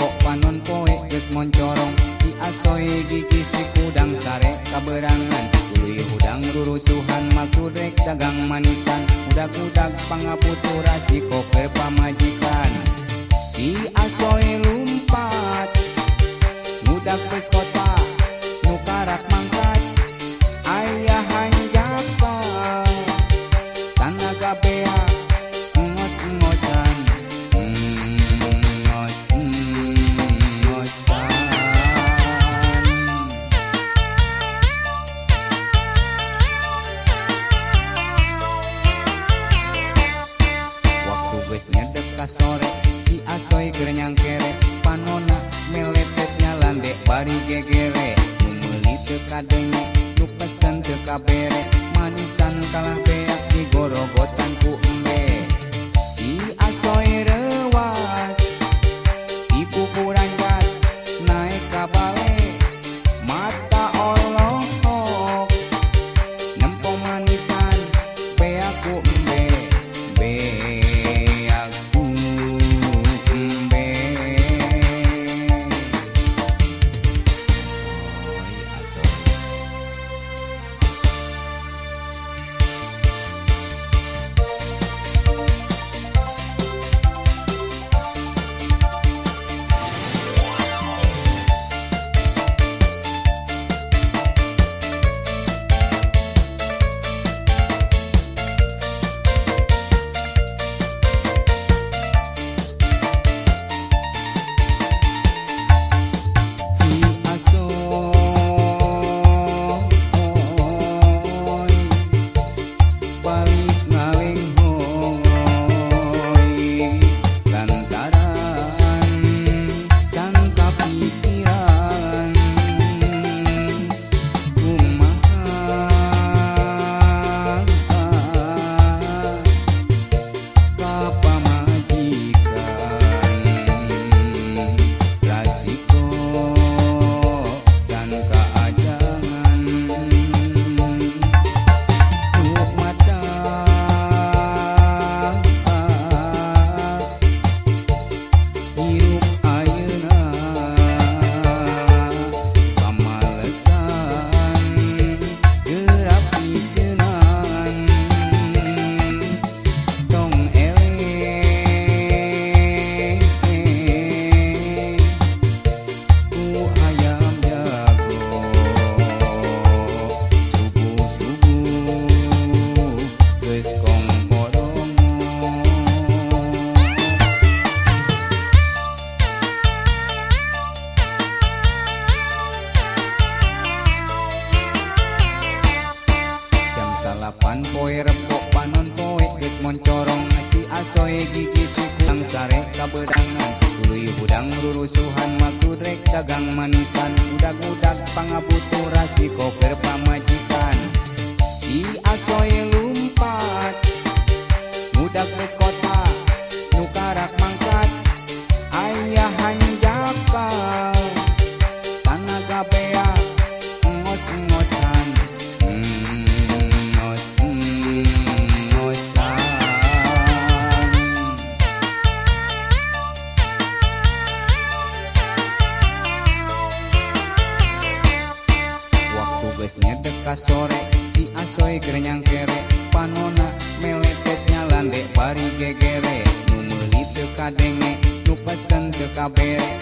kok panon poe geus moncorong di asoy gigi si kudang sare kaberangan. Tuluy hudang rurusuhan maksudrek dagang manisan. Udak-udak pangaputura si koper pamajikan. kasore si asoy genyang kere panona meletetnya landek bari gegere. Mumeli teu kadenge nu pesen tekabere manisan kalah salapan poe rempok panon poe geus moncorong si asoe gigi sikung sare kabedangan. Tuluy budang rurusuhan maksud rek dagang manisan Udak-udak pangabutur rasi koper pamay kasore si asoy gerenyang kere panona meletot nyalande bari gegere nu meuli teu kadenge nu pesen teu kabere.